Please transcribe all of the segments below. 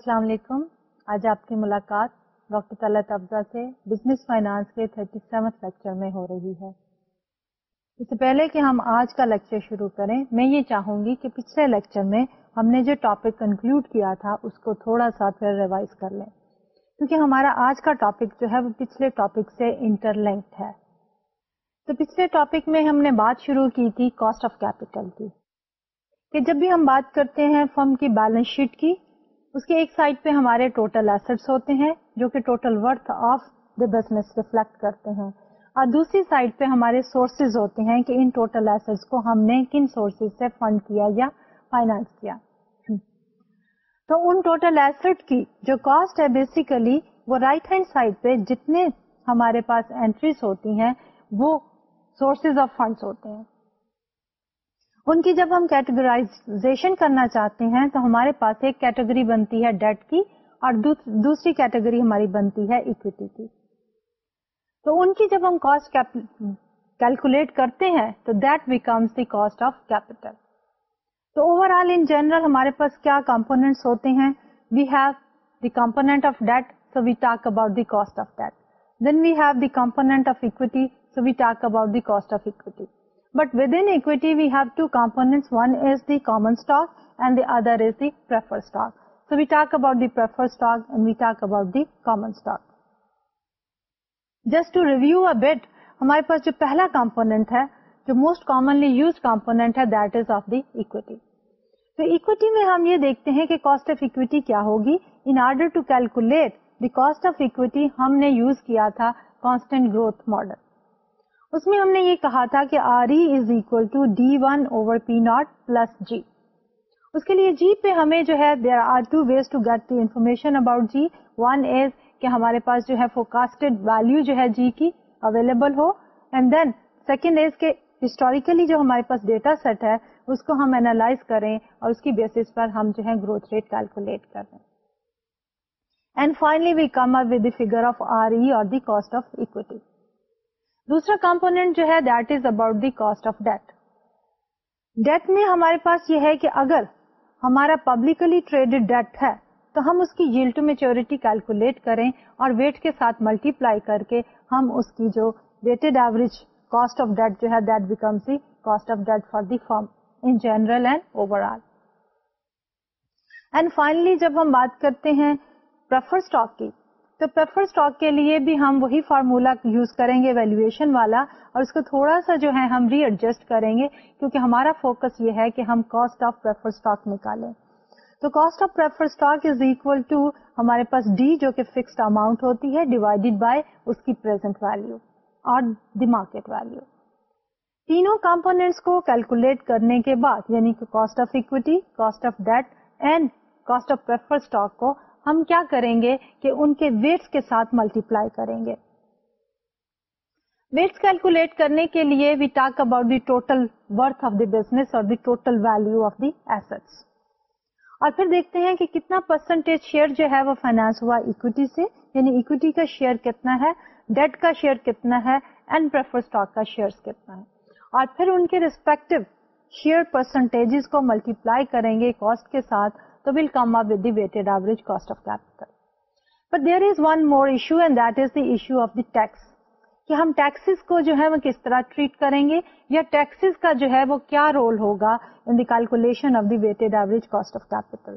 السلام علیکم آج آپ کی ملاقات ڈاکٹر طلعت افزا سے بزنس فائنانس کے تھرٹی سیونتھ لیکچر میں ہو رہی ہے اس سے پہلے کہ ہم آج کا لیکچر شروع کریں میں یہ چاہوں گی کہ پچھلے لیکچر میں ہم نے جو ٹاپک کنکلوڈ کیا تھا اس کو تھوڑا سا پھر ریوائز کر لیں کیونکہ ہمارا آج کا ٹاپک جو ہے وہ پچھلے ٹاپک سے انٹر لنکڈ ہے تو پچھلے ٹاپک میں ہم نے بات شروع کی تھی کاسٹ آف کیپیٹل کی کہ جب بھی ہم بات کرتے ہیں فرم کی بیلنس شیٹ کی اس کے ایک سائڈ پہ ہمارے ٹوٹل ایسٹس ہوتے ہیں جو کہ total worth of the business reflect کرتے ہیں اور دوسری سائڈ پہ ہمارے سورسز ہوتے ہیں کہ ان ٹوٹل ایسٹس کو ہم نے کن سورسز سے فنڈ کیا یا فائنانس کیا تو ان ٹوٹل ایسٹ کی جو کاسٹ ہے بیسیکلی وہ رائٹ ہینڈ سائڈ پہ جتنے ہمارے پاس اینٹریز ہوتی ہیں وہ سورسز آف فنڈس ہوتے ہیں ان کی جب ہم کیٹیگرائزیشن کرنا چاہتے ہیں تو ہمارے پاس ایک کیٹیگری بنتی ہے ڈیٹ کی اور دوسری کیٹیگری ہماری بنتی ہے اکویٹی کی تو ان کی جب ہم کاسٹ کیلکولیٹ کرتے ہیں تو that becomes the cost of capital تو اوور آل ان جنرل ہمارے پاس کیا کمپونیٹ ہوتے ہیں we have the component of debt so we talk about the cost of debt then we have the component of equity so we talk about the cost of equity but with انٹم stock ہمارے پاس جو پہلا component ہے جو most commonly used component ہے that is of تو equity میں ہم یہ دیکھتے ہیں کہ کاسٹ آف اکویٹی کیا ہوگی in order to calculate the cost of equity ہم نے یوز کیا تھا کانسٹنٹ گروتھ ماڈل اس میں ہم نے یہ کہا تھا کہ R is equal to D one over P not plus G اس کے لیے جی پہ ہمیں جو ہے there are two two ways get the information about G one is کہ ہمارے پاس جو ہے ویلو جو ہے جی کی اویلیبل ہو اینڈ دین سیکنڈ از کے ہسٹوریکلی جو ہمارے پاس ڈیٹا سیٹ ہے اس کو ہم اینالائز کریں اور اس کی بیسس پر ہم جو ہے گروتھ ریٹ کیلکولیٹ کریں and finally we come up with the figure of R E اور دی کاسٹ آف اکوٹی دوسرا کمپونیٹ جو ہے that is about the cost of debt debt میں ہمارے پاس یہ ہے کہ اگر ہمارا پبلکلی ٹریڈڈ ڈیٹ ہے تو ہم اس کی یلڈ ٹو میچیورٹی کیلکولیٹ کریں اور ویٹ کے ساتھ ملٹی پلائی کر کے ہم اس کی جو weighted average cost of debt جو ہے that becomes the cost of debt for the firm in general and overall and finally جب ہم بات کرتے ہیں پرفر اسٹاک کی تو پریفر اسٹاک کے لیے بھی ہم وہی فارمولا یوز کریں گے ویلویشن والا اور اس کو تھوڑا سا جو ہے ہم ری ایڈجسٹ کریں گے کیونکہ ہمارا فوکس یہ ہے کہ ہم کاسٹ آف پریفر اسٹاک نکالیں تو cost of prefer stock is equal to ہمارے پاس ڈی جو کہ فکسڈ اماؤنٹ ہوتی ہے ڈیوائڈیڈ بائی اس کی پرزینٹ ویلو اور دی مارکیٹ ویلو تینوں کمپونیٹس کو کیلکولیٹ کرنے کے بعد یعنی کہ cost of equity cost of debt and cost of prefer stock کو ہم کیا کریں گے کہ ان کے ویٹس کے ساتھ ملٹیپلائی کریں گے ویٹس کیلکولیٹ کرنے کے لیے we talk about the total worth of the business اور the total value of the assets اور پھر دیکھتے ہیں کہ کتنا پرسنٹیج شیئر جو ہے وہ فائنانس ہوا اکوٹی سے یعنی اکوٹی کا شیئر کتنا ہے ڈیٹ کا شیئر کتنا ہے اینڈ پریفر اسٹاک کا شیئر کتنا ہے اور پھر ان کے ریسپیکٹو شیئر پرسنٹیج کو ملٹی پلائی کریں گے کاسٹ کے ساتھ so we'll come up with the weighted average cost of capital. But there is one more issue and that is the issue of the tax. کہ ہم taxes کو جو ہے وہ کس طرح ٹریٹ کریں گے یا ٹیکسز کا جو ہے وہ کیا رول ہوگا in the calculation of the weighted average cost of capital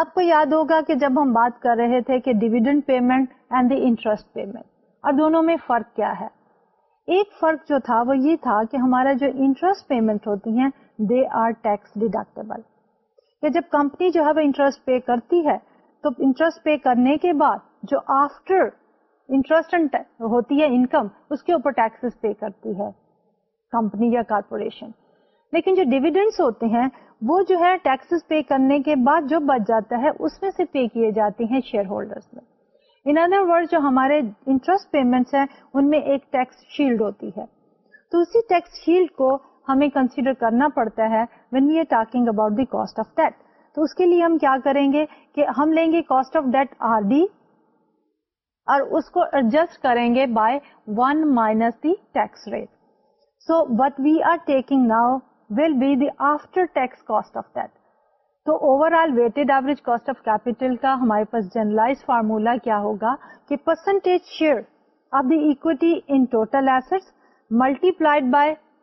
آپ کو یاد ہوگا کہ جب ہم بات کر رہے تھے کہ dividend payment and the interest payment اور دونوں میں فرق کیا ہے ایک فرق جو تھا وہ یہ تھا کہ ہمارا جو انٹرسٹ پیمنٹ ہوتی ہیں دے آر ٹیکس ڈیڈکٹیبل کہ جب کمپنی جو ہے وہ انٹرسٹ پے کرتی ہے تو انٹرسٹ پے کرنے کے بعد جو آفٹر انٹرسٹ ہوتی ہے ہے انکم اس کے اوپر ٹیکسز پے کرتی کمپنی یا کارپوریشن لیکن جو ڈویڈنڈس ہوتے ہیں وہ جو ہے ٹیکسز پے کرنے کے بعد جو بچ جاتا ہے اس میں سے پے کیے جاتے ہیں شیئر ہولڈرس میں ان ادر ورڈ جو ہمارے انٹرسٹ پیمنٹس ہیں ان میں ایک ٹیکس شیلڈ ہوتی ہے تو اسی ٹیکس شیلڈ کو ہمیں کنسیڈر کرنا پڑتا ہے when we are talking about the cost of debt تو اس کے لیے ہم کیا کریں گے کہ ہم لیں گے cost of debt R D اور اس کو ایڈجسٹ کریں گے by one minus the tax rate so what we are taking now will be debt تو overall weighted average cost of capital کا ہمارے پاس جرنلائز فارمولا کیا ہوگا کہ percentage share of total asset multiplied by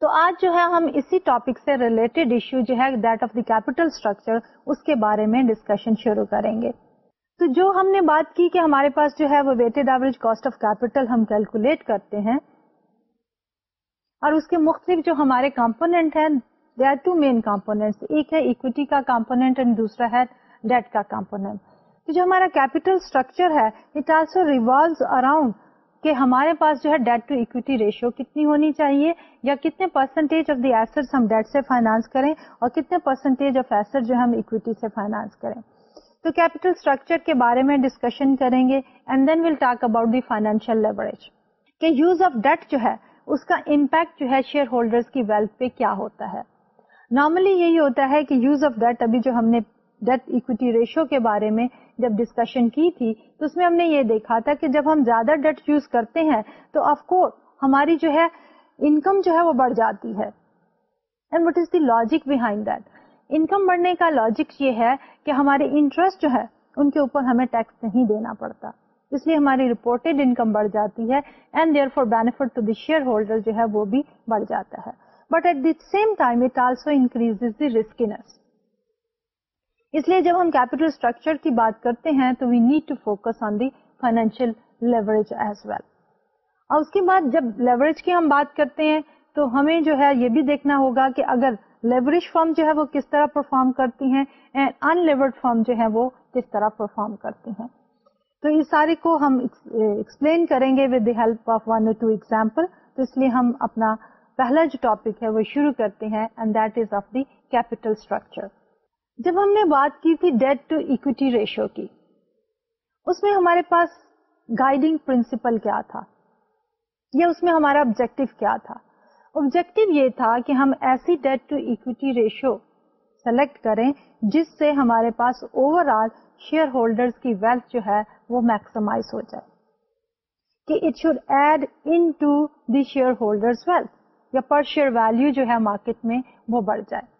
تو آج جو ہے ہم اسی ٹاپک سے ریلیٹڈ ایشو جو ہے آف دی کیپیٹل اسٹرکچر اس کے بارے میں ڈسکشن شروع کریں گے تو جو ہم نے بات کی کہ ہمارے پاس جو ہے وہ weighted average cost of capital ہم کیلکولیٹ کرتے ہیں اور اس کے مختلف جو ہمارے کمپونیٹ ہیں they are two main component ایک ہے اکویٹی کا کمپونیٹ اینڈ دوسرا ہے ڈیٹ کا کمپونیٹ تو جو ہمارا کیپیٹل اسٹرکچر ہے اٹ آلسو ریوالوز اراؤنڈ کہ ہمارے پاس جو ہے ڈیٹ ٹو اکویٹی ریشیو کتنی ہونی چاہیے یا کتنے پرسنٹیج آف دی ایسٹ ہم ڈیٹ سے فائنانس کریں اور کتنے پرسنٹیج آف ایسٹ جو ہم اکویٹی سے فائنانس کریں تو کیپیٹل اسٹرکچر کے بارے میں ڈسکشن کریں گے and then will talk about the financial leverage کہ یوز آف ڈیٹ جو ہے اس کا امپیکٹ جو ہے شیئر ہولڈرز کی ویلتھ پہ کیا ہوتا ہے نارملی یہی ہوتا ہے کہ یوز آف ڈیٹ ابھی جو ہم نے ڈیٹ اکویٹی ریشیو کے بارے میں جب ڈسکشن کی تھی تو اس میں ہم نے یہ دیکھا تھا کہ جب ہم زیادہ ڈیٹ یوز کرتے ہیں تو آف کورس ہماری جو ہے انکم جو ہے وہ بڑھ جاتی ہے and what is the logic behind that income بڑھنے کا لاجک یہ ہے کہ ہمارے انٹرسٹ جو ہے ان کے اوپر ہمیں ٹیکس نہیں دینا پڑتا اس لیے ہماری رپورٹڈ انکم بڑھ جاتی ہے and therefore benefit to the shareholder جو ہے وہ بھی بڑھ جاتا ہے but at the same time it also increase the riskiness اس لیے جب ہم کیپیٹل اسٹرکچر کی بات کرتے ہیں تو we need to focus on the financial leverage as well اور اس کے بعد جب لیوریج کی ہم بات کرتے ہیں تو ہمیں جو ہے یہ بھی دیکھنا ہوگا کہ اگر لیوریج فارم جو ہے وہ کس طرح پرفارم کرتی ہیں ان لیورڈ فارم جو ہے وہ کس طرح پرفارم کرتی ہیں تو یہ سارے کو ہم ایکسپلین کریں گے with the help of one two example تو اس لیے ہم اپنا پہلا جو ٹاپک ہے وہ شروع کرتے ہیں and that is of the capital structure جب ہم نے بات کی تھی ڈیٹ ٹو اکوٹی ریشو کی اس میں ہمارے پاس گائیڈنگ پرنسپل کیا تھا یا اس میں ہمارا آبجیکٹو کیا تھا آبجیکٹو یہ تھا کہ ہم ایسی debt to equity ratio select کریں جس سے ہمارے پاس اوور آل شیئر ہولڈر کی ویلتھ جو ہے وہ میکسیمائز ہو جائے کہ it should add into the shareholder wealth یا پر شیئر ویلو جو ہے مارکیٹ میں وہ بڑھ جائے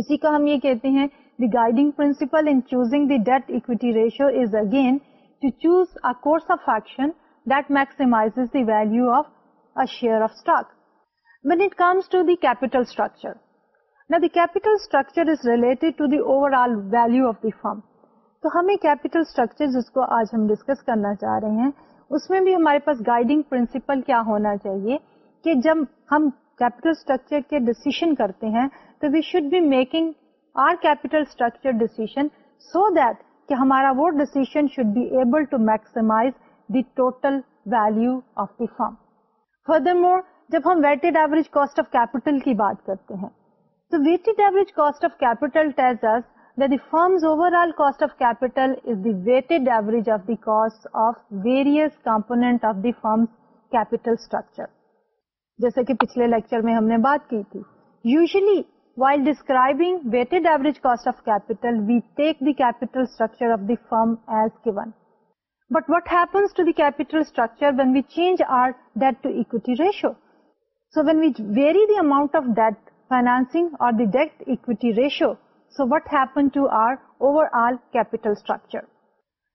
اسی کا ہم یہ کہتے ہیں the the the the principle in choosing debt equity ratio is again to to choose a a course of of of action that maximize value share stock when it comes capital structure structure جس کو آج ہم discuss کرنا چاہ رہے ہیں اس میں بھی ہمارے پاس گائیڈنگ پرنسپل کیا ہونا چاہیے کہ جب ہم کیپیٹل اسٹرکچر کے ڈسیشن کرتے ہیں تو we should be making our capital structure decision so that کہ ہمارا وہ decision should be able to maximize the total value of the firm furthermore جب ہم weighted average cost of capital کی بات کرتے ہیں تو weighted average cost of capital that the firm's overall cost of capital is the weighted average of the cost of various component of the firm's capital structure. جیسے کہ پچھلے lecture میں ہم نے بات کی تھی usually while describing weighted average cost of capital we take the capital structure of the firm as given but what happens to the capital structure when we change our debt to equity ratio so when we vary the amount of debt financing اور the debt equity ratio so what happen to our overall capital structure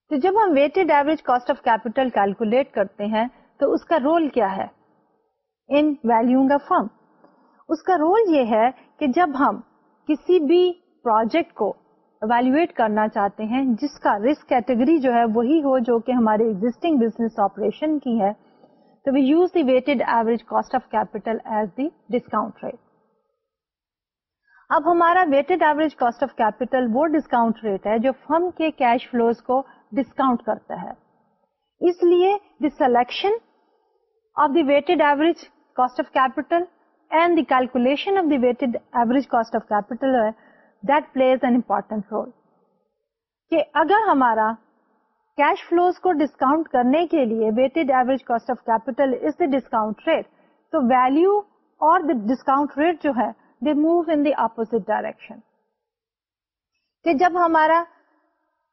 تو جب ہم weighted average cost of capital calculate کرتے ہیں تو اس کا role کیا ہے ان ویلوئنگ فرم اس کا رول یہ ہے کہ جب ہم کسی بھی پروجیکٹ کو ایویلویٹ کرنا چاہتے ہیں جس کا رسک کیٹیگری جو ہے وہی ہو جو کہ ہمارے ایگزٹنگ بزنس آپریشن کی ہے تو we use the the weighted average cost of capital as discount rate اب ہمارا weighted average cost of capital وہ ڈسکاؤنٹ ریٹ ہے جو فرم کے کیش فلوز کو ڈسکاؤنٹ کرتا ہے اس لیے the the selection of weighted average cost cost of of of capital capital and the the calculation weighted average that plays an important role. اگر ہمارا ڈسکاؤنٹ ریٹ تو ویلو اور ڈسکاؤنٹ ریٹ جو ہے اپوزٹ ڈائریکشن جب ہمارا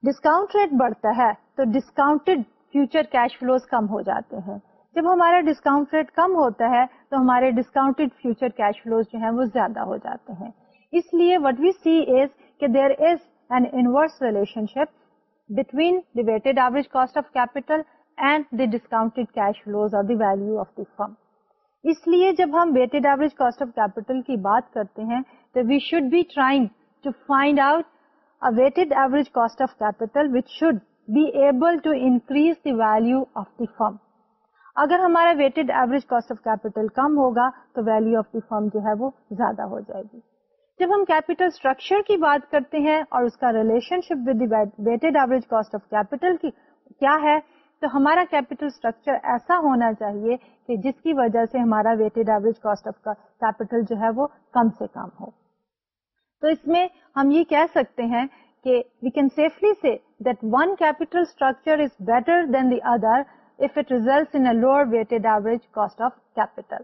discount rate بڑھتا ہے تو ڈسکاؤنٹڈ فیوچر کیش فلوز کم ہو جاتے ہیں جب ہمارا ڈسکاؤنٹ ریٹ کم ہوتا ہے تو ہمارے ڈسکاؤنٹ فیوچر کیش فلوز جو ہیں وہ زیادہ ہو جاتے ہیں اس لیے وٹ وی سی از کہ there is an inverse relationship between the weighted average cost of capital and the the the cash value of firm اس لیے جب ہم weighted average cost of capital کی بات کرتے ہیں تو we should be trying to find out weighted average cost of capital which should be able to increase the value of the firm اگر ہمارا weighted average cost of capital کم ہوگا تو ویلو آف دی فرم جو ہے وہ زیادہ ہو جائے گی جب ہم کیپیٹل اسٹرکچر کی بات کرتے ہیں اور اس کا relationship with weighted average cost of capital کی کیا ہے تو ہمارا کیپیٹل اسٹرکچر ایسا ہونا چاہیے کہ جس کی وجہ سے ہمارا weighted average cost of capital جو ہے وہ کم سے کم ہو تو اس میں ہم یہ کہہ سکتے ہیں کہ we can safely say that one capital structure is better than the other if it results in a lower weighted average cost of capital.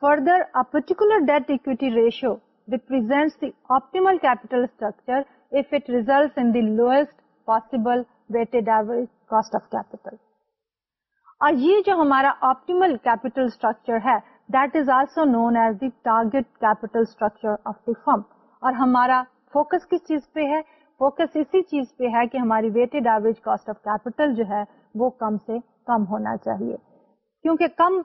Further, a particular debt equity ratio represents the optimal capital structure if it results in the lowest possible weighted average cost of capital. اور یہ جو ہمارا optimal capital structure ہے that is also known as the target capital structure of the firm اور ہمارا focus کس چیز پہ ہے فوکس اسی چیز پہ ہے کہ ہماری weighted average cost of capital جو ہے وہ کم سے کم ہونا چاہیے کیونکہ کم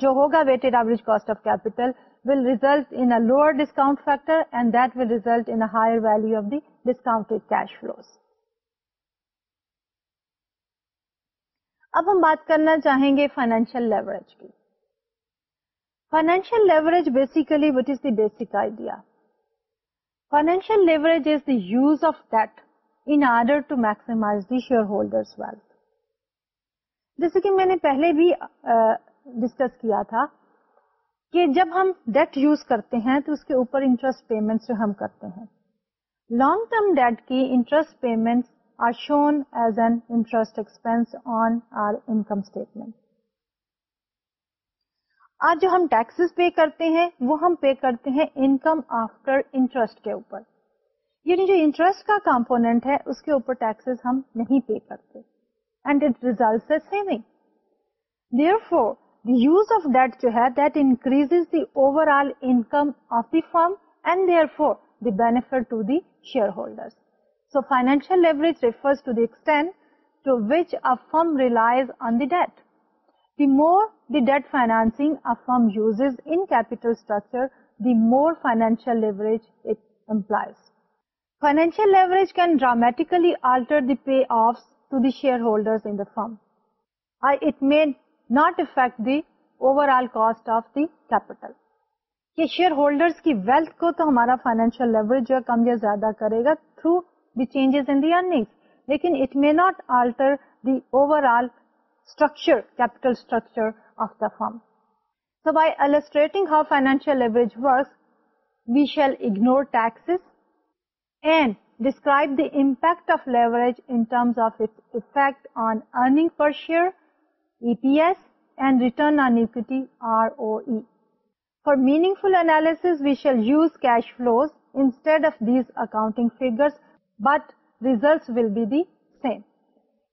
جو ہوگا weighted average cost of capital will result lower discount factor and that will result higher value of the discount cash flows اب ہم بات کرنا چاہیں گے فائنینشیل لیوریج کی financial leverage basically what is the basic idea financial leverage is the use of debt in order to maximize the share holders well جیسے کہ میں نے پہلے بھی ڈسکس کیا تھا کہ جب ہم ڈیٹ یوز کرتے ہیں تو اس کے اوپر انٹرسٹ جو ہم کرتے ہیں لانگ ٹرم ڈیٹ کی interest payment on our income statement آج جو ہم ٹیکسز پے کرتے ہیں وہ ہم پے کرتے ہیں انکم آفٹر انٹرسٹ کے اوپر یعنی جو انٹرسٹ کا کمپونیٹ ہے اس کے اوپر ٹیکسز ہم نہیں پے کرتے seeming there the use of debt جولڈرشیل مور ڈیٹ فائنانس کی مور فائنینشیل ڈرامٹیکلیٹر the pay off shareholder firm I me not affect the overall cost of the shareholder کی wealth کو تو ہمارا financial leverage جو کم یا زیادہ کرے گا through the changes in the earnings لیکن it may not alter the overall structure capital structure of the firm so by illustrating how financial leverage financial we shall ignore taxes and describe the impact of leverage of attack on earning per share E P S and return for meaning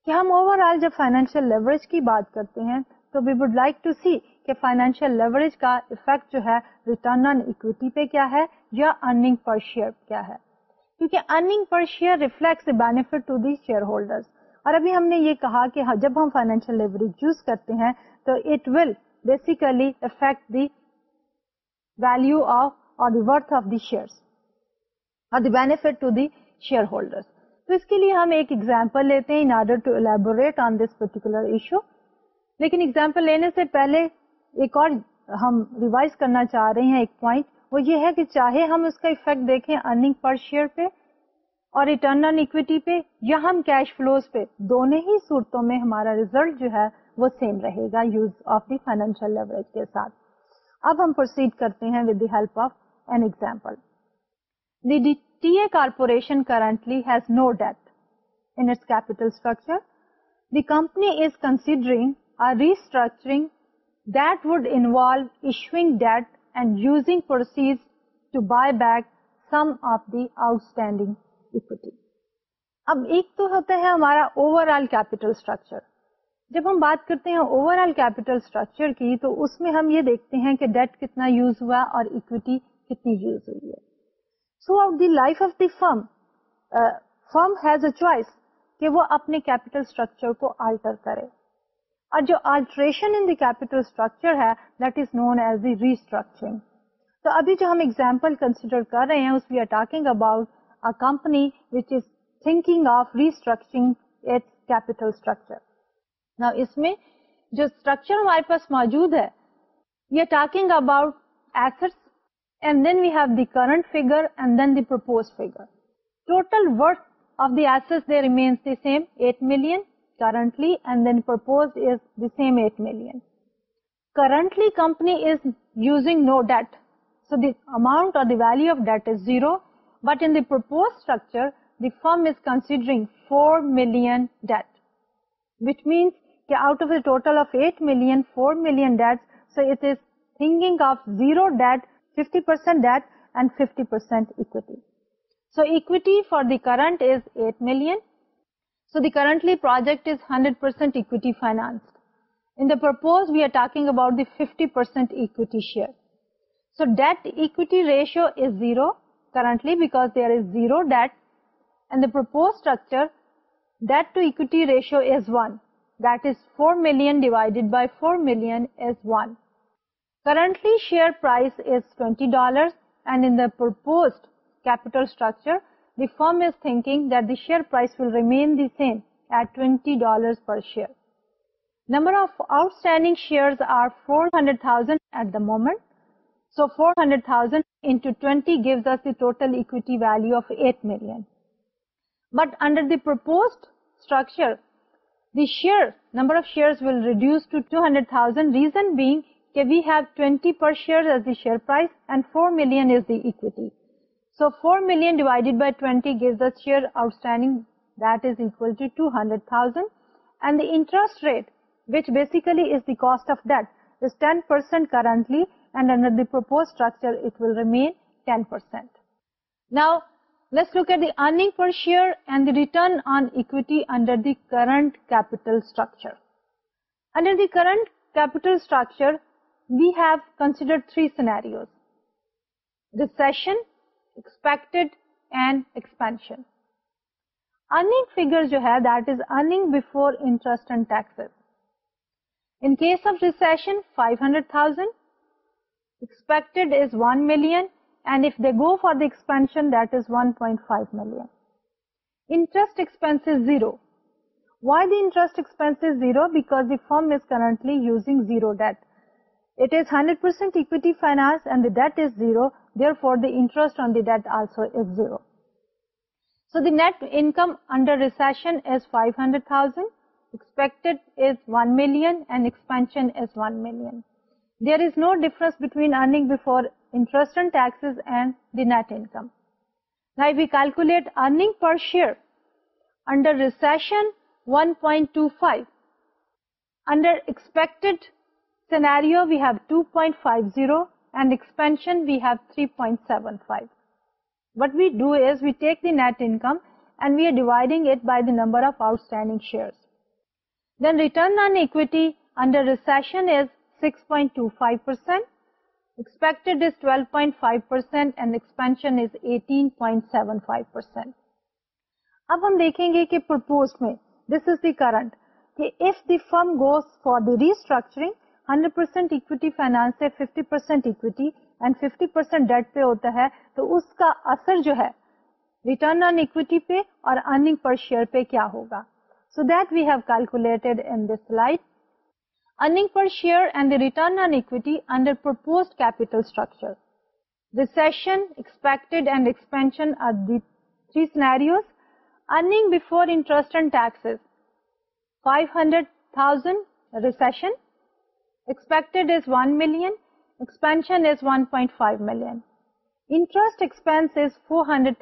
کہ ہم overall جب financial leverage کی بات کرتے ہیں تو we would like to see کہ financial leverage کا افیکٹ جو ہے ریٹرن آن اکویٹی پہ کیا ہے یا ارننگ پر شیئر کیا ہے کیونکہ earning per share reflects benefit to the share holders اور ابھی ہم نے یہ کہا کہ ہاں، جب ہم فائنینشیل لیوریج یوز کرتے ہیں تو it will basically affect the value of or the worth of the share اور the benefit to the share holders تو اس کے لیے ہم ایک ایگزامپل لیتے ہیں in order to elaborate on this particular issue لیکن ایگزامپل لینے سے پہلے ایک اور ہم ریوائز کرنا چاہ رہے ہیں ایک پوائنٹ وہ یہ ہے کہ چاہے ہم اس کا افیکٹ دیکھیں ارننگ پر شیئر پہ اور ریٹرن آن اکویٹی پہ یا ہم کیش فلوز پہ دونوں ہی صورتوں میں ہمارا ریزلٹ جو ہے وہ سیم رہے گا use of the financial leverage کے ساتھ اب ہم پروسیڈ کرتے ہیں with the help of an example the corporation currently has no debt in its capital structure the company is considering restructuring that would involve issuing debt and using proceeds to buy back some of the outstanding equity. اب ایک تو ہوتا ہے ہمارا overall capital structure جب ہم بات کرتے ہیں اوور آل کیپیٹل اسٹرکچر کی تو اس میں ہم یہ دیکھتے ہیں کہ ڈیٹ کتنا یوز ہوا اور اکویٹی کتنی یوز ہوئی ہے so of the life of the firm firm has a choice کہ وہ اپنے کیپیٹل اسٹرکچر کو آلٹر کرے اور جو alteration in the capital structure ہے that is known as the تو ابھی جو ہم ایگزامپل کنسیڈر کر رہے ہیں اس we are talking about a company which is thinking of its capital structure اس میں جو اسٹرکچر ہمارے پاس موجود ہے we we are talking about and then have the current figure and then the the the propose figure total worth of asset they remains same million currently and then proposed is the same 8 million. Currently company is using no debt. So the amount or the value of debt is zero. But in the proposed structure, the firm is considering 4 million debt. Which means that out of the total of 8 million, 4 million debts, so it is thinking of zero debt, 50% debt and 50% equity. So equity for the current is 8 million So the currently project is 100% equity financed. In the proposed, we are talking about the 50% equity share. So debt equity ratio is zero currently because there is zero debt. And the proposed structure, debt to equity ratio is 1. That is 4 million divided by 4 million is 1. Currently share price is $20. And in the proposed capital structure, the farming share of outstand at the moment so four hundred eight mil butter the price and four میلویٹی so four mil divided by twenty شیئرسٹ ریٹیکلیٹ کرنٹلیٹ four share the current کی current کی session go فارسپینشنسٹ expense zero وائی دیسٹینس zero because the firm is کرنٹلیٹ is hundred percent equity finance and is zero therefore the interest on the debt also is zero. So the net income under recession is 500,000, expected is 1 million and expansion is 1 million. There is no difference between earning before interest and taxes and the net income. Now if we calculate earning per share under recession 1.25, under expected scenario we have net income and we are dividing outstanding share five percent اب ہم دیکھیں گے کہ propose میں this is the current the firm goes for the restructuring percent equity finance سے fifty percent percent debt پہ ہوتا ہے تو اس کا اثر جو ہے اکویٹی پہ اور net incomes so four hundred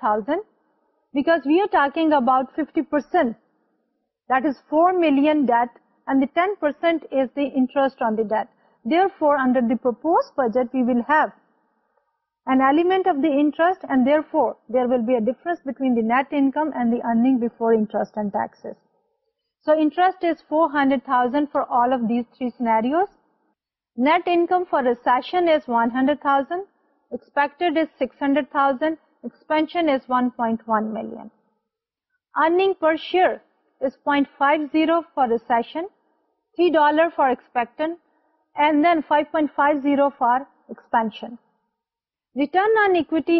thousand for all of these three scenarios net income فارشنڈریڈ thousand six hundred thousand per share Ford five five zero for expansion ریٹنٹی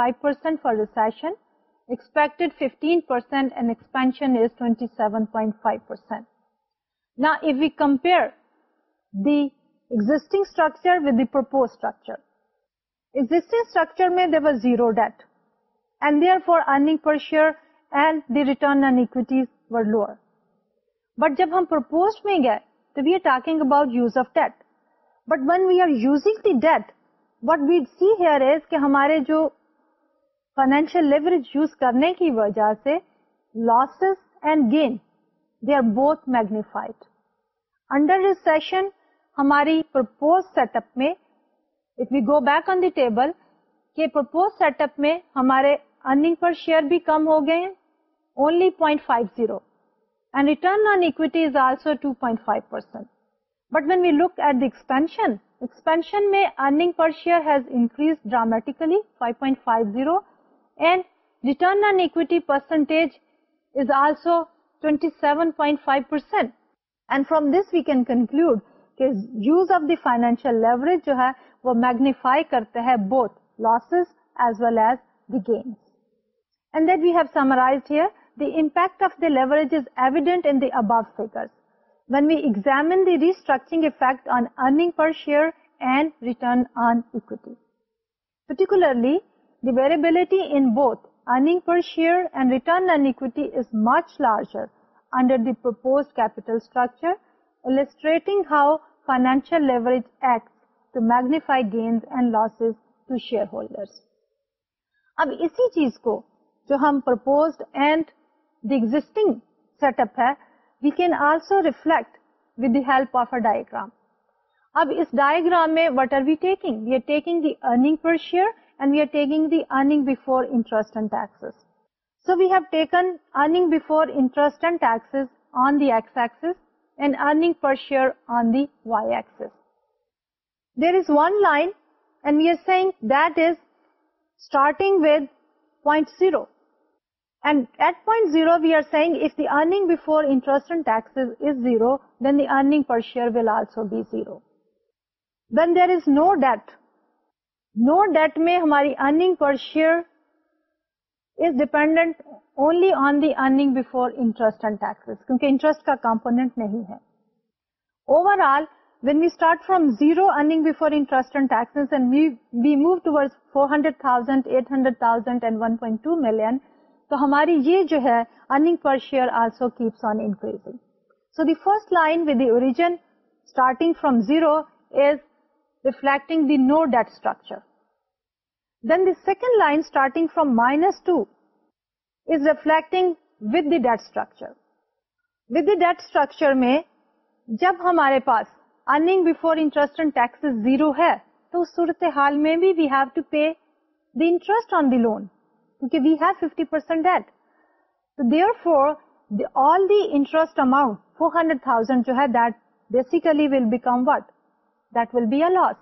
فارشنٹی ریٹرن بٹ جب ہم پر talking about use of debt but when we are using the debt but we see here as کہ ہمارے جو financial leverage use کرنے کی وجہ سے losses and gain they are both magnified under session ہماری پرپوز سیٹ اپ میں if we go back on the table کہ پرپوز سیٹ اپ میں ہمارے ارننگ پر شیئر بھی کم ہو گئے ہیں only point five zero and return on equity is also two point five percent but when we look at the expansion expansion میں earning per share has increase dramatically five point five zero and return on equity percentage is also twenty seven point five percent and from this we can conclude کہ use of the financial leverage جو ہے وہ magnify کرتے ہیں both losses as well as the gains and that we have summarize here the impact of the leverage is evident in the above figures when we examine the restructuring effect on earning per share and return on equity. Particularly, the variability in both earning per share and return on equity is much larger under the proposed capital structure illustrating how financial leverage acts to to magnify gains and losses shareholders. اب اسی چیز کو جو ہمپسڈ and the exit set up ہے we can also reflect with of a diagram اب اس diagram میں what are we taking you are taking the earning for sharing the earning before interest so we've taken earning before interest on this ہماری earning per share is dependent four hundred thousand eight hundred thousand two mil تو ہماری یہ جو ہے earning per share also keeps on increasing so the first line with the اور no debt structure then the second line starting from minus two debt structure with debt structure میں جب ہمارے پاس ارنگ بین ٹیکس زیرو ہے تو صورت حال میں بھی ویو ٹو پے لون کی وی ہیو فی percent debt there for all the interest amount four hundred thousand جو ہے لوس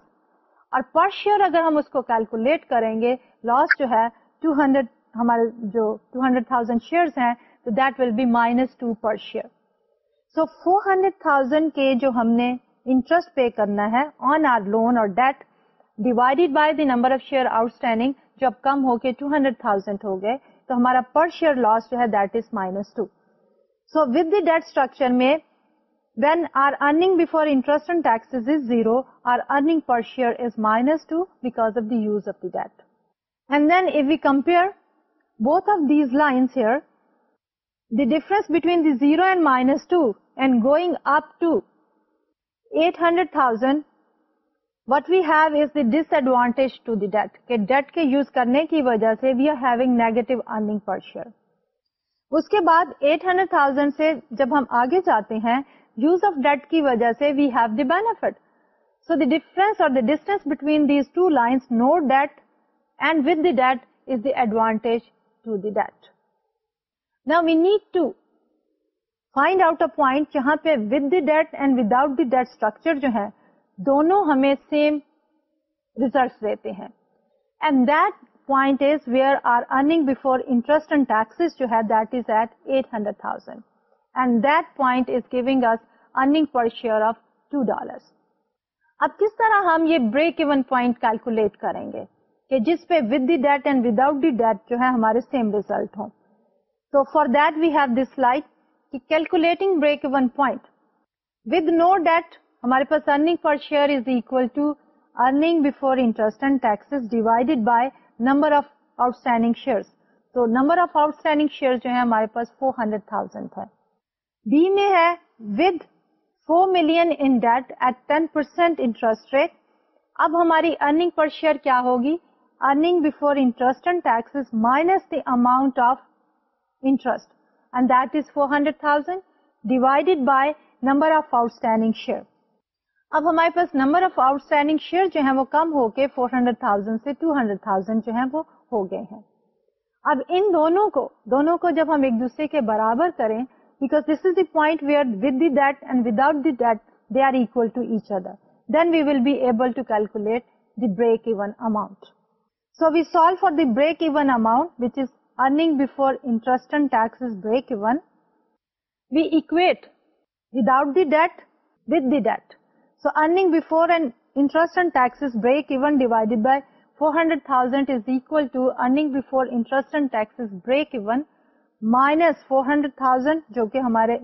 اور پر شیئر اگر ہم اس کو کیلکولیٹ کریں گے لاس جو ہے ٹو ہنڈریڈ ہمارے جو ٹو ہنڈریڈ تھاؤزینڈ ہیں تو that will be minus two per share so four hundred thousand کے جو ہم نے انٹرسٹ پے کرنا ہے آن آر لون اور date divided by the number of share two hundred thousand ہو گئے تو ہمارا پر شیئر لاس جو ہے that is minus two so with debt structure میں when our earning is zero our earning per share is minus two because of the use of the debt and then if we compare both of these lines here, the the the difference between 0 and and minus 2 going up to 800,000, what we have is both of these lines اپڈینڈ what we've dead کرنے کی وجہ سے جب ہم آگے جاتے ہیں use of debt کی وجہ سے we have دینیفٹ so دیسٹرس بٹوینس no debt and with is the advantage debt نا we need to find out جہاں پہ ویئر انٹرسٹ جو ہے اب کس طرح ہم یہ بریک کیلکولیٹ کریں گے کہ جس پہ with the debt and without the debt جو ہے ہمارے سیم ریزلٹ ہوں تو for that we have this light کہ calculating break one point with no debt ہمارے پاس earning per share is equal to earning before interest and taxes divided by number of outstanding share تو number of outstanding share جو ہے ہمارے پاس four hundred thousand ہے be میں ہے with four million in debt at ten percent interest rate اب ہماری ارننگ پر شیئر کیا ہوگی ارنگ بٹرس minus the amount of interest اب ہمارے پاس number of outstanding share جو ہے وہ کم ہو کے فور ہنڈریڈ تھاؤزینڈ جو ہے وہ ہو گئے ہیں اب ان دونوں کو دونوں کو جب ہم ایک دوسرے کے برابر کریں because this is the point where with the debt and without the debt they are equal to each other then we will be able to calculate the break even amount so we سال the break hundred thousand break minus four hundred thousand جو کہ ہمارے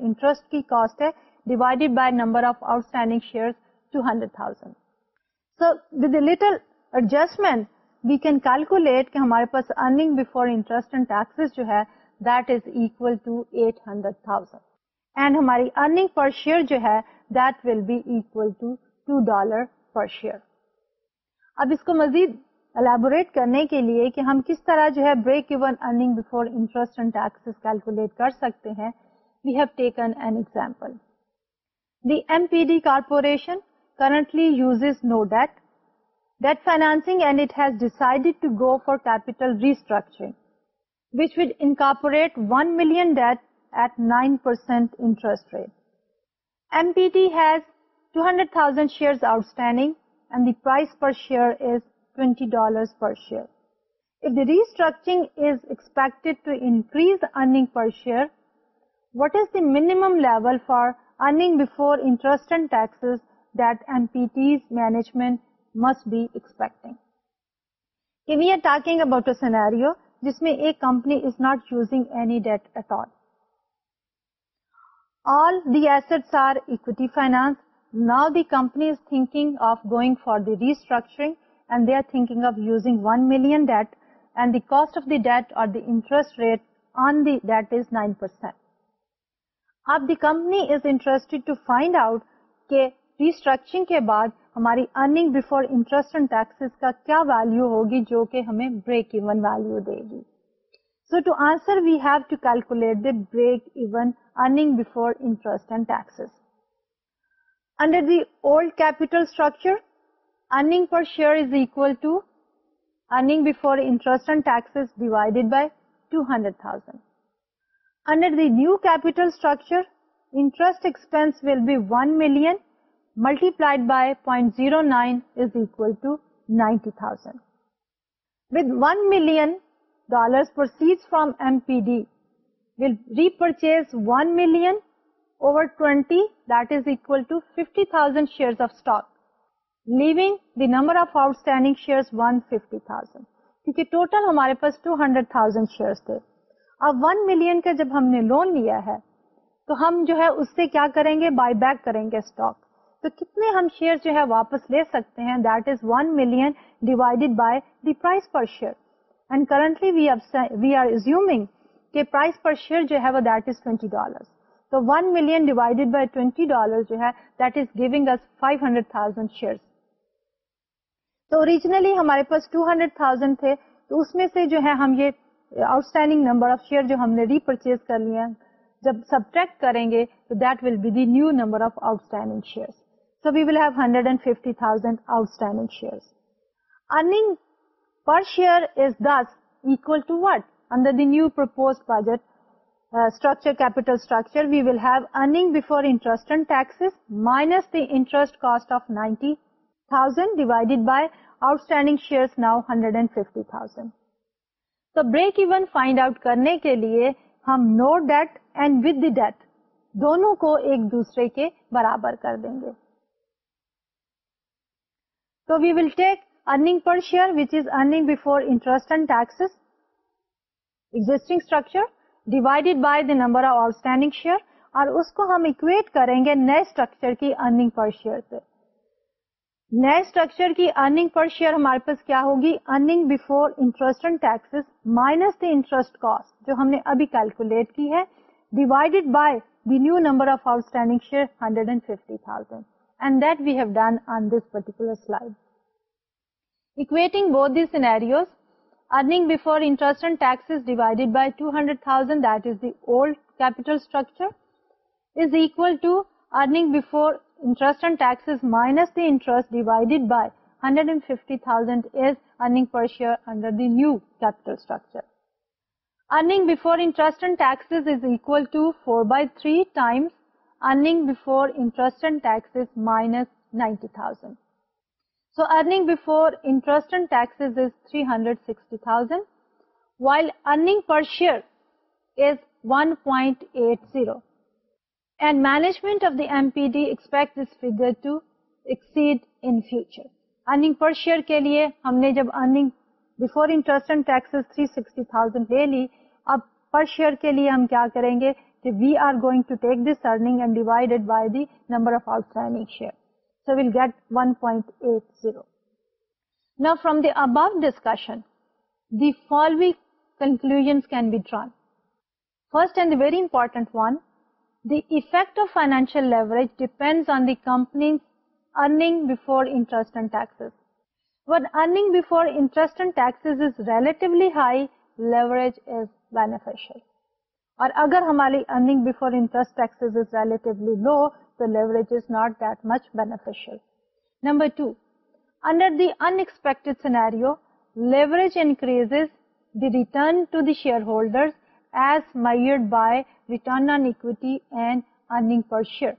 divided by number of outstanding share two hundred thousand سوٹل adjustment we can calculate کہ ہمارے پاس earning before interest and جو ہے that is equal to eight hundred thousand and ہماری ارنگ پر شیئر جو ہے دیٹ ول بی بیل to two dollar per share اب اس کو مزید الیبوریٹ کرنے کے لیے کہ ہم کس طرح جو ہے break even earning before interest and calculate کر سکتے ہیں we have taken an example the M P D corporation currently uses no the debt finance and it has decide to go for کیکچرپوریٹ nine percent rate M P T has two hundred thousand share outstanding twenty dollar share restructure to increase earning per share what is the minimum level for earning before interest and tax date M P T management must be going for the restructuring and they are thinking of using one million debt and the the the cost of debt اور interest rate on the debt is nine percent اب the company is to find out کہ restructuring کے بعد ہماری earning before interest and taxes کا کیا value ہوگی جو کہ ہمیں بریک ایون ویلو دے گی so to answer we have to calculate the break even earning before interest and taxes under the old capital structure earning per share is equal to earning before interest and divided by two hundred thousand under the new capital structure interest expense will be one million equal to by point zero nine is equal to ninety thousand one million dollar from M P is repurchase one shares thousand share leaving the number of outstanding share thousand کیونکہ total ہمارے پاس two hundred thousand share تھے اب one million کا جب ہم نے loan لیا ہے تو ہم جو ہے اس سے کیا کریں گے بائی بیک کریں گے اسٹاک تو کتنے ہم شیئر جو ہے واپس لے سکتے ہیں that is one million divided by the price per share and currently we are assuming کہ پرائز پر شیئر جو ہے وہ دیٹ از ٹوینٹی ڈالر تو one million divided by twenty dollar جو ہے that is giving us five hundred thousand share تو originally ہمارے پاس ٹو ہنڈریڈ تھاؤزینڈ تھے تو اس میں سے جو ہے ہم یہ outstanding number of share جو ہم نے ری پرچیز کر لیا جب سبٹریکٹ کریں گے تو that will be the new number of outstanding share So we will have 150,000 outstanding shares. Earning per share is thus equal to what? Under the new proposed budget uh, structure, capital structure, we will have earning before interest and taxes minus the interest cost of 90,000 divided by outstanding shares now 150,000. سا break even find out کرنے کے لیے ہم no debt and with the debt دونوں کو ایک دوسرے کے برابر کر دیں گے we will take earning per share which is earning before interest and tax ایگزٹر divided by the number of outstanding share اور اس کو ہم اکویٹ کریں گے نئے اسٹرکچر کی ارننگ پر شیئر سے نئے اسٹرکچر کی ارنگ پر شیئر ہمارے پاس کیا ہوگی earning before interest and minus the interest cost جو ہم نے ابھی کیلکولیٹ کی ہے divided by the new number of outstanding share hundred and fifty thousand and that we have done on this particular slide scenarios earning بینڈ tax divided by two hundred تھاؤزینڈلڈ by hundred per share the new کیسٹریسورٹی thousand so earning before interest is three hundred sixty thousand while earning per share is one point eight zero and management of the M P D expect this figure earning per share کے لیے ہم نے جب earning before interest three sixty thousand لے لی اب پر share کے لیے ہم کیا کریں گے کہ we are going to take this earning divided by the number of out earning share So we'll get 1.80. Now from the above discussion, the following conclusions can be drawn. First and the very important one, the effect of financial leverage depends on the company's earning before interest and taxes. When earning before interest and taxes is relatively high, leverage is beneficial. اور اگر ہماری earning before interest tax is relatively low the leverage is not that much beneficial. Number two, under the unexpected scenario, leverage increases the return to the shareholders as measured by return on equity and earning per share.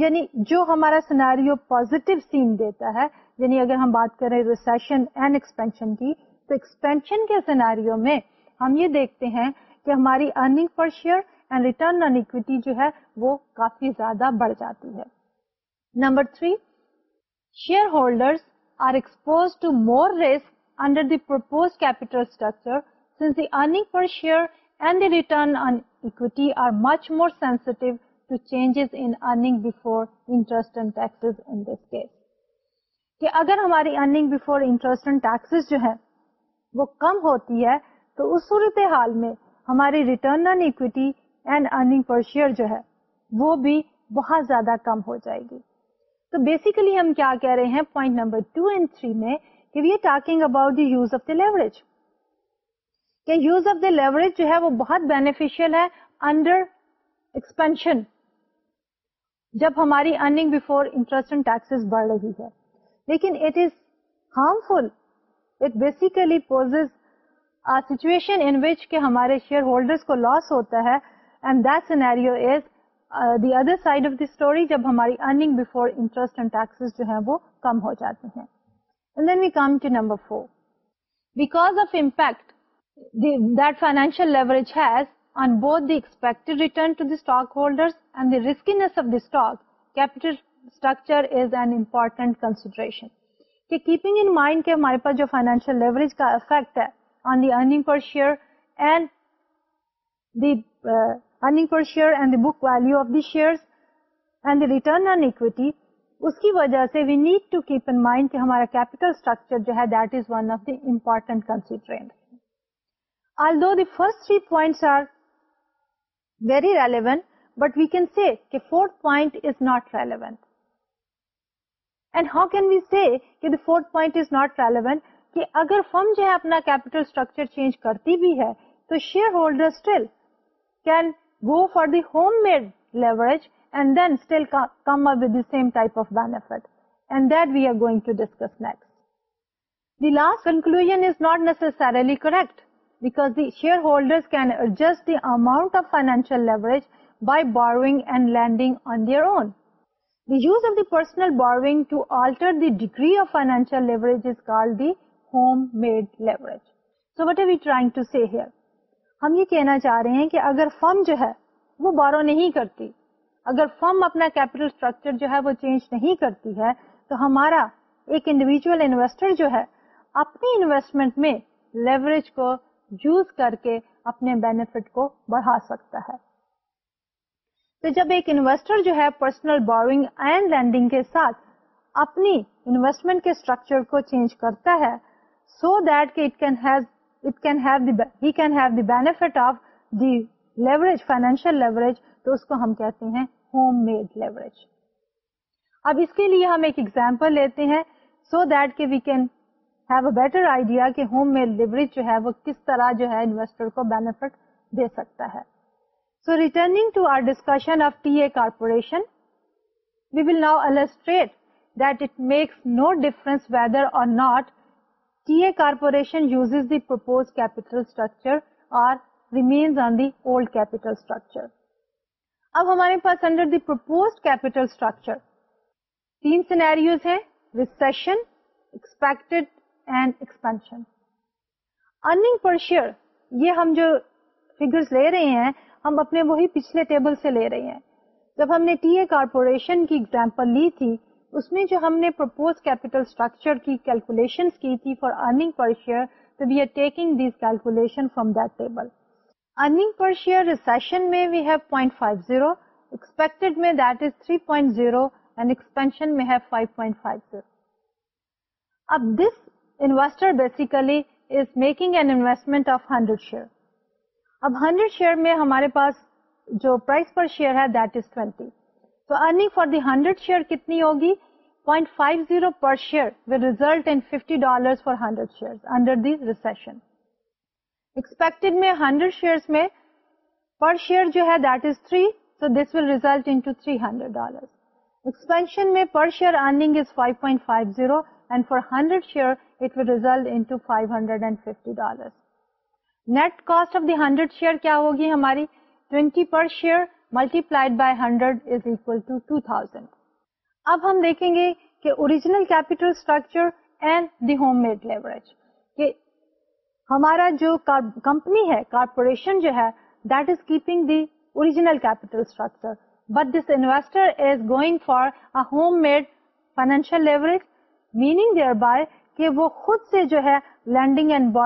یعنی جو ہمارا scenario positive سین دیتا ہے یعنی اگر ہم بات کر رہے ریسیشن اینڈ ایکسپینشن کی تو ایکسپینشن کے سیناریو میں ہم یہ دیکھتے ہیں کہ ہماری earning per share return on equity جو ہے وہ کافی زیادہ بڑھ جاتی ہے number three share holders earning before interest کہ اگر ہماری ارنگ بفور انٹرسٹ اینڈ جو ہے وہ کم ہوتی ہے تو اس صورت حال میں ہماری return on equity and earning per share جو ہے وہ بھی بہت زیادہ کم ہو جائے گی تو بیسیکلی ہم کیا کہہ رہے ہیں point number two and three میں کہ we are talking about the use of the leverage کہ یوز آف دا لیوریج جو ہے وہ بہت بینیفیشیل ہے انڈر ایکسپینشن جب ہماری earning before interest and taxes بڑھ رہی ہے لیکن it is harmful it basically poses situation in which کہ ہمارے شیئر ہولڈرس کو لاس ہوتا ہے ان مائنڈ کے ہمارے پاس جو فائنینشیل لیوریج کا افیکٹ ہے earning for share and the book value of the share سے we need to keep mind can we see کہ four point is not relevant کہ اگر فم جو ہے اپنا کیپٹل اسٹرکچر چینج کرتی بھی ہے تو share holder still can for the home made lever share holder the amount of financial own use of the personal باروئنگل ہم یہ کہنا چاہ رہے ہیں کہ اگر فرم جو ہے وہ بورو نہیں کرتی اگر فرم اپنا کیپیٹل اسٹرکچر جو ہے وہ چینج نہیں کرتی ہے تو ہمارا ایک انڈیویجل انویسٹر جو ہے اپنی انویسٹمنٹ میں لیوریج کو یوز کر کے اپنے بینیفٹ کو بڑھا سکتا ہے تو جب ایک انویسٹر جو ہے پرسنل بورنگ اینڈ لینڈنگ کے ساتھ اپنی انویسٹمنٹ کے اسٹرکچر کو چینج کرتا ہے so that it can have benefit آفوریج financial leverage تو اس کو ہم کہتے ہیں ہوم میڈ لیوریج اب اس کے لیے ہم ایک ایگزامپل لیتے ہیں so that we can have a better idea کہ ہوم میڈ لیوریج جو ہے وہ کس طرح جو ہے انویسٹر کو بینیفٹ دے سکتا ہے so returning to our discussion of T A corporation we will demonstrate that it makes no difference whether or not corporation use کیپلکچرشن یہ ہم جو فیگرس لے رہے ہیں ہم اپنے وہی پچھلے ٹیبل سے لے رہے ہیں جب ہم نے ٹی ای کارپوریشن کی ایگزامپل لی تھی اس میں جو ہم نے پرپوز کیپیٹل اسٹرکچر کی کیلکولیشن کی تھی فار ارنگ پر شیئر تو we are taking these calculation from that table earning per share recession میں we have point five zero expected میں that is three point zero and expansion میں have five point five zero اب this investor basically is making an investment of hundred share اب hundred share میں ہمارے پاس جو price per share ہے that is twenty تو earning for the hundred share کتنی ہوگی point five zero per share will result in fifty dollar for hundred share under the recession expect میں ہنڈریڈ شیئر میں پر شیئر جو ہے that is three so this will result in two three hundred dollar expansion میں per share earning is five point five zero and for hundred share it will result in two five hundred and fifty dollar net cost of the hundred share کیا ہوگی ہماری twenty per share multiplied by hundred is equal to two thousand اب ہم دیکھیں گے کہ original capital structure and the home made leverage ہمارا جو کمپنی ہے کارپوریشن جو ہے that is keeping the original capital structure but this investor is going for home made financial leverage meaning there by کہ وہ خود سے جو ہے لینڈنگ اینڈ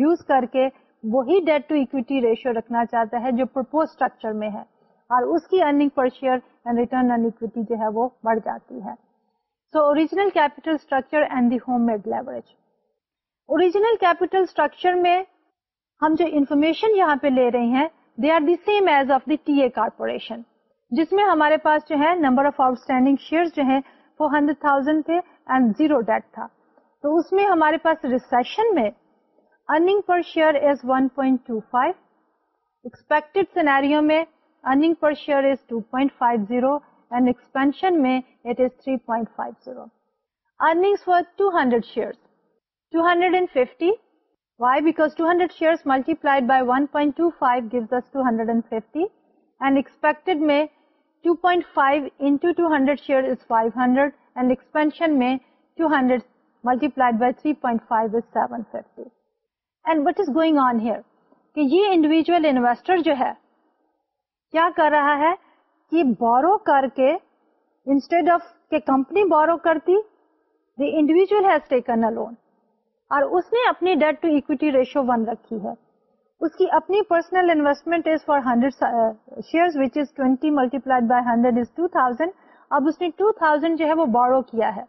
یوز کر کے وہی ڈیٹ ٹو اکویٹی ریشیو رکھنا چاہتا ہے جو پرپوز اسٹرکچر میں ہے اور اس کی earning per share and return on equity جو ہے وہ بڑھ جاتی ہے so original capital structure and the home made leverage original capital structure میں ہم جو انفارمیشن یہاں پہ لے رہے ہیں they are the same as of the T A corporation جس میں ہمارے پاس جو ہے number of outstanding share جو ہے فور ہنڈریڈ تھاؤزینڈ تھے اینڈ زیرو ڈیٹ تھا تو اس میں ہمارے پاس ریسیشن میں earning per share is 1.25 point two five expected سینیریوں میں یہ انڈیویژل انویسٹر جو ہے کیا کر رہا ہے کہ بورو کر کے انسٹیڈ آف کمپنی بورو کرتی the individual has taken a loan اور اس نے اپنی debt to equity ratio one رکھی ہے اس کی اپنی personal investment is for hundred share which is twenty multiplied by hundred is two thousand اب اس نے ٹو تھاؤزینڈ جو ہے وہ بورو کیا ہے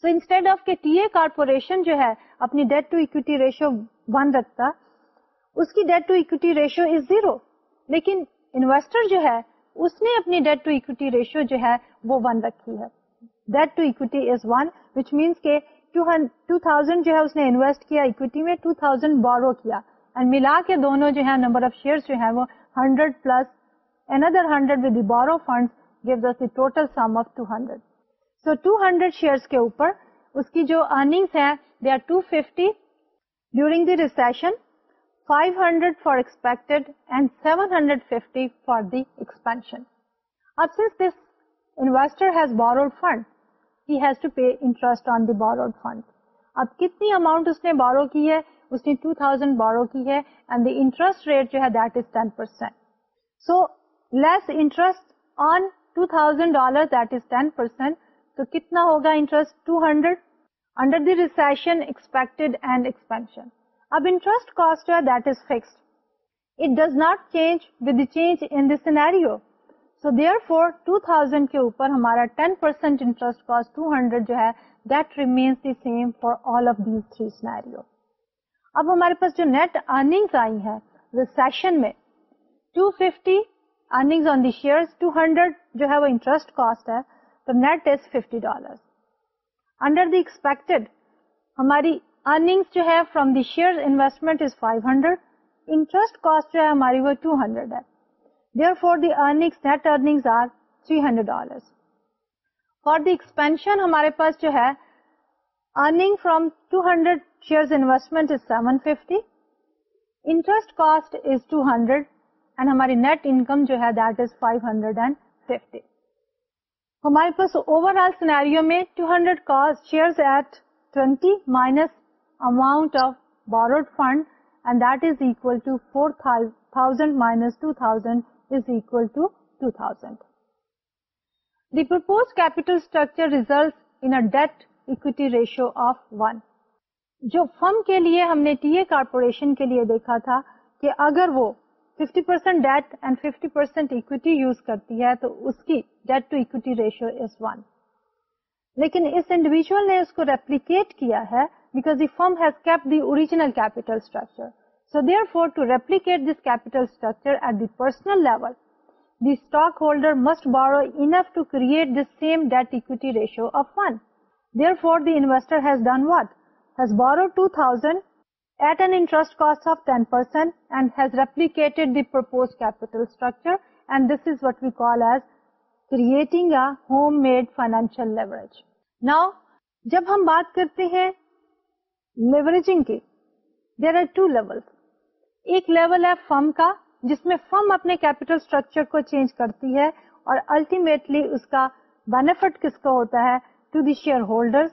سو انسٹیڈ آف کے ٹی اے کارپوریشن جو ہے اپنی debt to equity ratio one رکھتا اس کی debt to equity ratio is zero لیکن انویسٹر جو ہے اس نے اپنی ڈیٹ ٹو اکوٹی ریشیو جو ہے وہ ون رکھی ہے debt to equity is one which means کے 2000 جو ہے اس نے انویسٹ کیا اکوٹی میں 2000 تھاؤزینڈ بورو کیا اینڈ ملا کے دونوں جو ہے نمبر آف شیئر جو ہے وہ 100 پلس اندر hundred with the borrow fund gives the total sum of 200 hundred so two hundred کے اوپر اس کی جو ارنگس ہیں they are 250 fifty during the recession کتنا ہوگا انٹرسٹریڈ انڈر دی ریسنکشن اب اب انٹرسٹ انٹرسٹ کاسٹ کاسٹ ہے ہے that that is it does not change change with in this scenario scenario so therefore کے اوپر ہمارا پرسینٹ ٹو جو جو remains the same for all of these three ہمارے پاس نیٹ آئی ہیں ریسیشن میں 250 آن دی جو ہے ہے وہ انٹرسٹ کاسٹ تو نیٹ از فی ڈالر انڈر دی ایسپیکٹ ہماری ارنگس جو ہے from the share investment is 500 hundred interest cost جو ہے ہماری وہ 200 ہنڈریڈ ہے therefore the earnings net earnings are 300 hundred dollar for the expansion ہمارے پاس جو ہے earning from 200 hundred share investment is 750 fifty interest cost is 200 hundred and ہماری نیٹ انکم جو ہے دیٹ از 550 ہمارے پاس اوور آل سینیرو میں 200 hundred cost share at 20 minus thousand minus کہ اگر وہ 50% percent debt and fifty percent equity use کرتی ہے تو اس کی debt to equity ratio is one لیکن اس انڈیویجل نے اس کو ریپلیکیٹ کیا ہے فارم ہیزنلو ٹو تھاؤزنڈ ایٹ اینٹرسٹ کا ہوم میڈ فائنانشیل لیوریجنگ کے دیر آر ٹو لیول ایک لیول ہے فرم کا جس میں فرم اپنے کیپیٹل اسٹرکچر کو چینج کرتی ہے اور الٹیمیٹلی اس کا بینیفٹ کس کا ہوتا ہے ٹو دی شیئر ہولڈر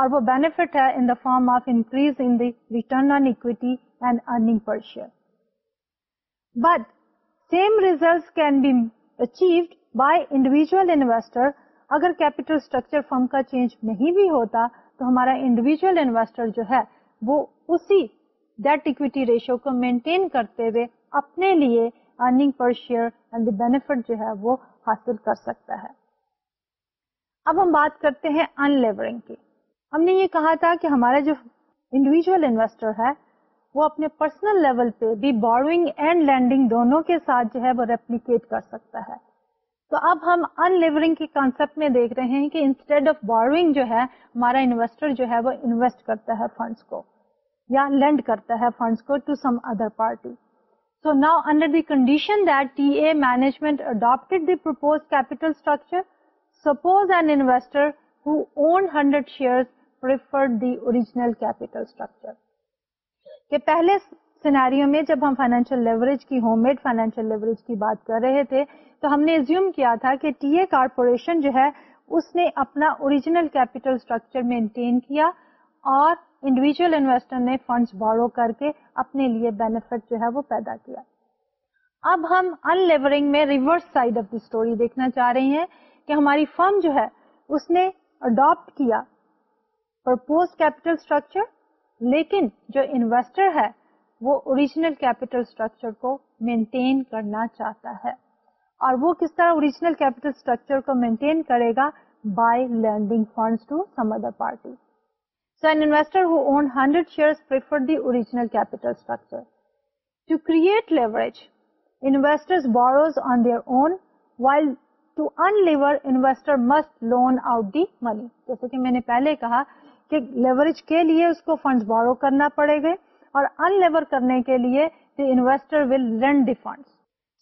اور وہ بینیفٹ ہے in the form of increase in the return on equity and earning per share but same result can be achieved by individual investor اگر کیپیٹل اسٹرکچر فرم کا change نہیں بھی ہوتا تو ہمارا انڈیویجل انویسٹر جو ہے وہ اسی ڈیٹ اکویٹی ریشو کو مینٹین کرتے ہوئے اپنے لیے پر شیئر بینیفٹ جو ہے وہ حاصل کر سکتا ہے اب ہم بات کرتے ہیں ان لیورنگ کی ہم نے یہ کہا تھا کہ ہمارا جو انڈیویجل انویسٹر ہے وہ اپنے پرسنل لیول پہ بھی بوروئنگ اینڈ لینڈنگ دونوں کے ساتھ جو ہے وہ ریپلیکیٹ کر سکتا ہے تو اب ہم ان لیورنگ کے کانسیپٹ میں دیکھ رہے ہیں کہ انسٹیڈ آف بوروئنگ جو ہے ہمارا انویسٹر جو ہے وہ انویسٹ کرتا ہے فنڈس کو یا لینڈ کرتا ہے فنڈس کو to some other party so now under the condition that T A management adopted the propose capital structure suppose an investor who own hundred share preferred the original capital structure کہ پہلے سیناریوں میں جب ہم financial leverage کی home made financial leverage کی بات کر رہے تھے تو ہم نے زیوم کیا تھا کہ ٹی اے کارپوریشن جو ہے اس نے اپنا اوریجنل کیپیٹل اسٹرکچر مینٹین کیا اور انڈیویجل انویسٹر نے فنڈس بورو کر کے اپنے لیے بینیفٹ جو ہے وہ پیدا کیا اب ہم ان لیورنگ میں reverse side of the story دیکھنا چاہ رہے ہیں کہ ہماری فرم جو ہے اس نے اڈاپٹ کیا پرپوز کیپیٹل اسٹرکچر لیکن جو انویسٹر ہے وہ اوریجنل کیپیٹل اسٹرکچر کو مینٹین کرنا چاہتا ہے اور وہ کس طرح اوریجنل کیپیٹل اسٹرکچر کو مینٹین کرے گا by lending funds to some other party so an investor who own hundred share prefer the original capital structure to create leverage investor borrows on their own while to unlever investor must loan out the money جیسے کہ میں نے پہلے کہا کہ leverage کے لیے اس کو فنڈ بورو کرنا پڑے گئے ان لیور کرنے کے لیے the investor will lend the fund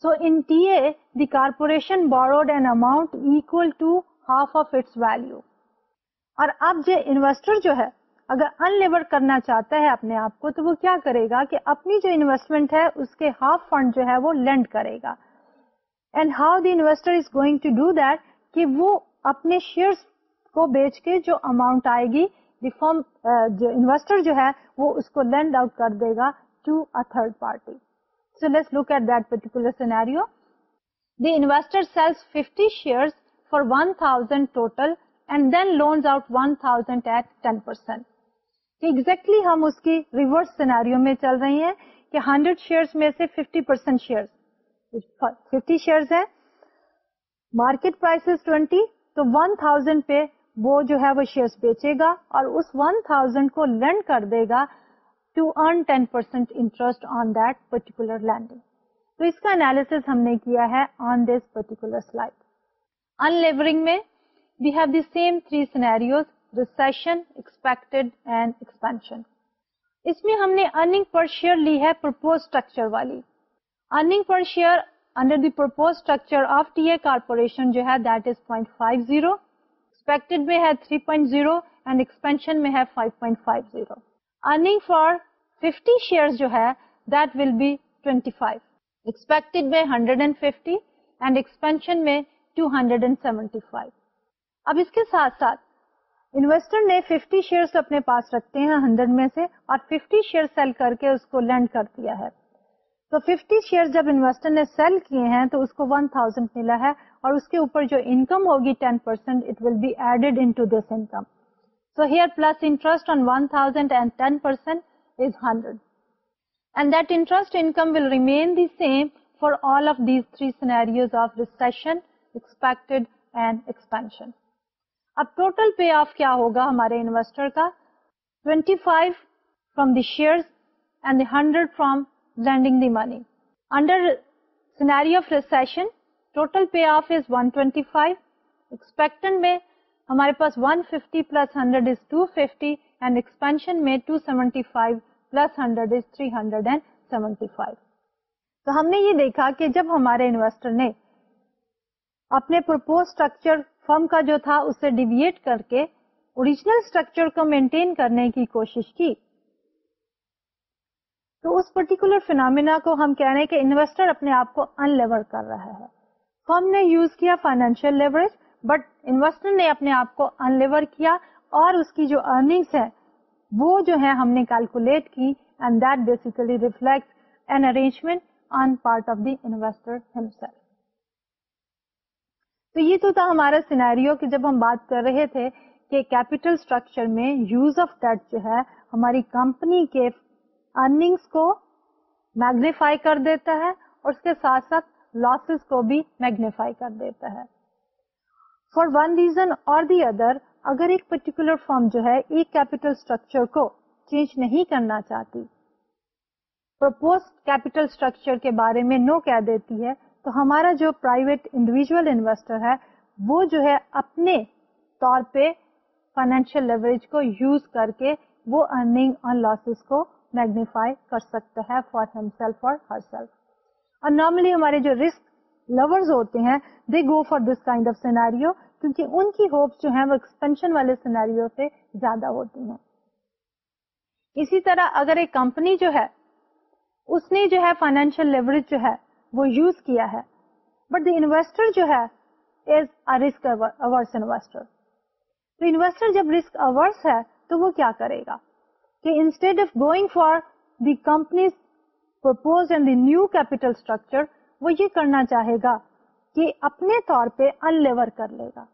so in T A the corporation borrowed an amount equal to half of its value اور اب جو انویسٹر جو ہے اگر ان لیور کرنا چاہتا ہے اپنے آپ کو تو وہ کیا کرے گا کہ اپنی جو انویسٹمنٹ ہے اس کے ہاف فنڈ جو ہے وہ لینڈ کرے گا and how the investor is going to do that کہ وہ اپنے شیئرس کو بیچ کے جو اماؤنٹ آئے گی فارم جو انویسٹر جو ہے وہ اس کو لینڈ آؤٹ کر دے گا to a third party so let's look at that particular scenario the investor sells 50 share for 1000 thousand total and then loans out 1000 thousand at ten percent exactly ہم اس کی ریورس سینیریو میں چل رہی ہیں کہ 100 شیئر میں سے 50 پرسینٹ شیئر 50 شیئر ہیں مارکیٹ پرائسز 20 تو 1000 پہ وہ جو ہے وہ شیئرس بیچے گا اور اس 1000 تھاؤزینڈ کو لینڈ کر دے گا to earn ten percent interest on that particular lending تو اس کا انالیس ہم نے کیا ہے on this particular slide in levelling میں we have the same three scenarios recession expected and expansion اس میں ہم نے ارننگ پر شیئر لی ہے پرپوز اسٹرکچر والی earning per share under the propose structure of T A corporation جو ہے that is point five zero ہے تھریشنٹ فائیویروگ فار ففٹی شیئر جو ہے two hundred and seventy five اب اس کے ساتھ انویسٹر نے 50 شیئرس اپنے پاس رکھتے ہیں 100 میں سے اور 50 شیئر سیل کر کے اس کو لینڈ کر دیا ہے تو ففٹی شیئر جب انویسٹر نے سیل کیے ہیں تو اس کو ون تھاؤزینڈ ملا ہے اور اس کے اوپر جو انکم ہوگی ten percent it will be added in to this income so here plus interest on one thousand and ten percent is hundred and that interest income will remain the same for all of these three scenarios of recession expected and expansion اب total pay off کیا ہوگا ہمارے investor کا twenty five from the share and the hundred from ہم نے یہ دیکھا کہ جب ہمارے انویسٹر نے اپنے پرچر فارم کا جو تھا اسے ڈیویٹ کر کے اوریجنل اسٹرکچر کو مینٹین کرنے کی کوشش کی تو اس پرٹیکولر فینامینا کو ہم کہہ رہے ہیں کہ انویسٹر اپنے آپ کو ان لیور کر رہا ہے فرم نے یوز کیا فائنینشیل لیوریج بٹ انویسٹر نے اپنے آپ کو ان لیور کیا اور اس کی جو ارنگس ہے وہ جو ہے ہم نے کیلکولیٹ کی and that basically reflect an arrangement on part of the investor تو یہ تو تھا ہمارا سینیریو کہ جب ہم بات کر رہے تھے کہ کیپیٹل اسٹرکچر میں یوز آف ڈیٹ جو ہے ہماری کمپنی کے ارنگس کو میگنیفائی کر دیتا ہے اور اس کے ساتھ ساتھ لاسز کو بھی میگنیفائی کر دیتا ہے فار ون ریزن اور دی ادر اگر ایک پرٹیکولر فارم جو ہے کیپیٹل اسٹرکچر کو چینج نہیں کرنا چاہتی پرپوز کیپیٹل اسٹرکچر کے بارے میں نو کہہ دیتی ہے تو ہمارا جو پرائیویٹ انڈیویجل انویسٹر ہے وہ جو ہے اپنے طور پہ فائنینشیل لیوریج کو یوز کر کے وہ ارننگ اور لاسز کو میگنیفائی کر سکتا ہے فار ہم سیلف اور نارملی ہمارے جو risk lover go for this kind of کیونکہ ان کی جو وہ ایکسپینشن والے سیناریو سے زیادہ ہوتی ہیں اسی طرح اگر ایک کمپنی جو ہے اس نے جو ہے فائنینشیل لیوریج جو ہے وہ یوز کیا ہے بٹ دی انویسٹر جو ہے از رسک اوورس انویسٹر تو انویسٹر جب رسک اوورس ہے تو وہ کیا کرے گا کہ instead of going for the companies propose and the new capital structure وہ یہ کرنا چاہے گا کہ اپنے طور پہ ان لیور کر لے گا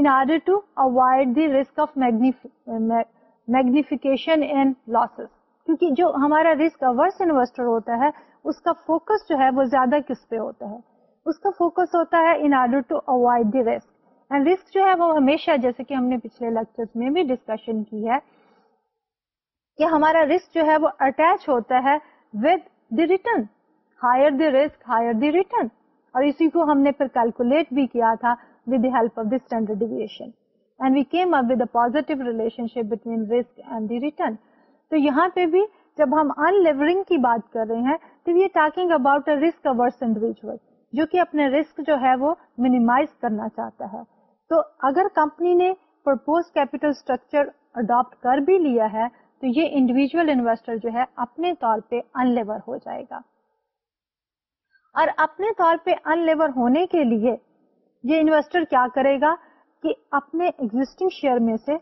in order to avoid the risk of magnification and losses کیونکہ جو ہمارا رسک اوس انویسٹر ہوتا ہے اس کا فوکس جو ہے وہ زیادہ کس پہ ہوتا ہے اس کا فوکس ہوتا ہے in order to avoid the risk and risk جو ہے وہ ہمیشہ جیسے کہ ہم نے پچھلے لیکچر میں بھی ڈسکشن کی ہے کہ ہمارا رسک جو ہے وہ اٹیچ ہوتا ہے with the return higher the risk higher the return اور اسی کو ہم نے پھر کیلکولیٹ بھی کیا تھا with the help of the standard deviation and we came up with a positive relationship between risk and the return تو یہاں پہ بھی جب ہم ان لیورنگ کی بات کر رہے ہیں تو یہ talking about a risk averse individual جو کہ اپنے رسک جو ہے وہ منیمائز کرنا چاہتا ہے تو اگر کمپنی نے پرپوز کیپیٹل اسٹرکچر اڈاپٹ کر بھی لیا ہے تو یہ انڈیویجل انویسٹر جو ہے اپنے طور پہ ان لیور ہو جائے گا اور اپنے طور پہ ان لیور ہونے کے لیے یہ انویسٹر کیا کرے گا کہ اپنے ایگزٹنگ شیئر میں سے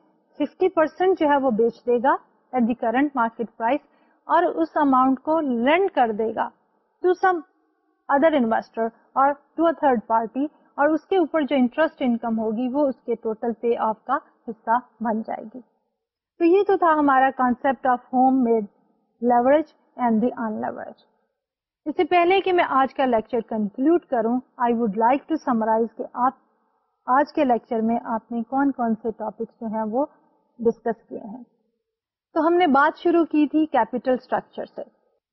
پرسینٹ جو ہے وہ بیچ دے گا at the current market price اور اس اماؤنٹ کو لینڈ کر دے گا ٹو سم ادر انویسٹر اور ٹو اے تھرڈ پارٹی اور اس کے اوپر جو انٹرسٹ انکم ہوگی وہ اس کے ٹوٹل پے آف کا حصہ بن جائے گی تو یہ تو تھا ہمارا concept of home made leverage اس سے پہلے کہ میں آج کا لیکچر کنکلوڈ کروں I would like to summarize کہ آپ آج کے لیکچر میں آپ نے کون کون سے ٹاپکس جو ہیں وہ ڈسکس کیے ہیں تو ہم نے بات شروع کی تھی کیپیٹل اسٹرکچر سے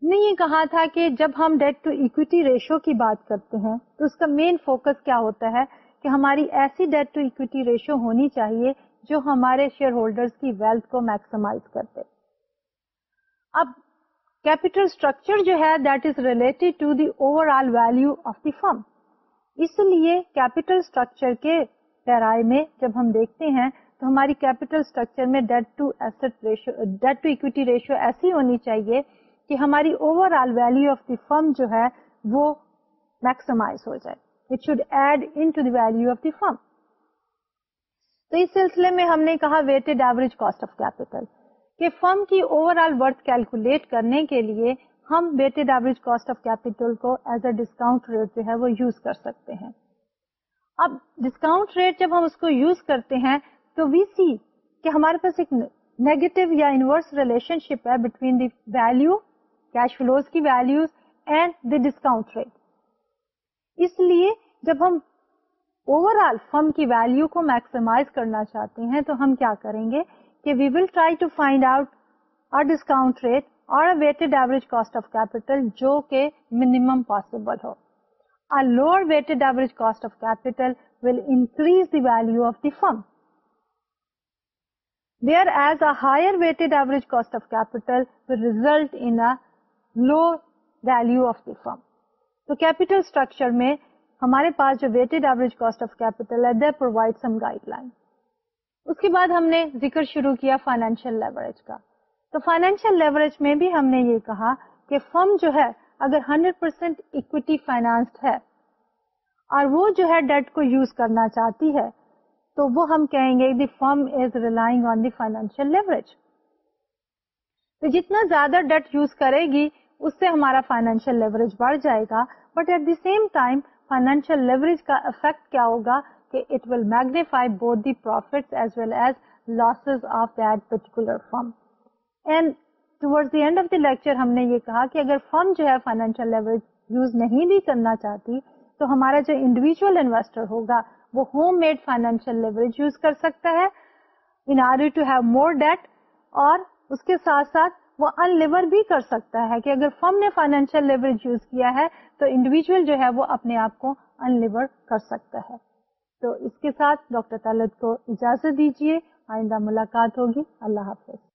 نے یہ کہا تھا کہ جب ہم ڈیٹ ٹو اکویٹی ریشو کی بات کرتے ہیں تو اس کا مین فوکس کیا ہوتا ہے کہ ہماری ایسی ڈیٹ ٹو اکویٹی ریشو ہونی چاہیے جو ہمارے شیئر ہولڈر کی ویلتھ کو میکسیمائز کرتے اب کیپیٹل اسٹرکچر جو ہے that is related to the the overall value of اس لیے کیپیٹل کے پیرائے میں جب ہم دیکھتے ہیں تو ہماری کیپیٹل میں debt to asset ratio debt to equity ratio ایسی ہونی چاہیے کہ ہماری overall value of the firm جو ہے وہ میکسیمائز ہو جائے it should add into the value of the firm تو اس سلسلے میں ہم نے کہا weighted average cost of capital کہ فرم کی اوور آل ورتھ کیلکولیٹ کرنے کے لیے ہم weighted average cost of capital کو ایز اے ڈسکاؤنٹ ریٹ جو ہے وہ یوز کر سکتے ہیں اب ڈسکاؤنٹ ریٹ جب ہم اس کو یوز کرتے ہیں تو وی سی کہ ہمارے پاس ایک نیگیٹو یا انورس ریلیشن شپ ہے between the value cash flows کی values and the discount rate اس لیے جب ہم اوور آل کی ویلو کو میکسیمائز کرنا چاہتے ہیں تو ہم کیا کریں گے کہ we will try to find out discount rate اور weighted average cost of capital جو کہ منیمم پاسبل ہو firm they are as a higher weighted average cost of capital firm تو کیپیٹل اسٹرکچر میں ہمارے پاس جو weighted average cost of capital ہے they provide some guideline اس کے بعد ہم نے ذکر شروع کیا فائنینشیل لیوریج کا تو فائنینشیل لیوریج میں بھی ہم نے یہ کہا کہ فرم جو ہے اگر 100% پرسینٹ اکویٹی فائنانسڈ ہے اور وہ جو ہے ڈیٹ کو یوز کرنا چاہتی ہے تو وہ ہم کہیں گے the firm is relying on the financial leverage تو جتنا زیادہ ڈیٹ یوز کرے گی اس سے ہمارا فائنینشیل لیوریج بڑھ جائے گا but at the same time یہ کہا کہ اگر فرم جو ہے کرنا چاہتی تو ہمارا جو انڈیویجل انویسٹر ہوگا وہ home made financial leverage use کر سکتا ہے in to have more debt اور اس کے ساتھ ساتھ وہ ان لیور بھی کر سکتا ہے کہ اگر فرم نے فائنینشیل لیوریج یوز کیا ہے تو انڈیویجل جو ہے وہ اپنے آپ کو ان لیور کر سکتا ہے تو اس کے ساتھ ڈاکٹر طالب کو اجازت دیجیے آئندہ ملاقات ہوگی اللہ حافظ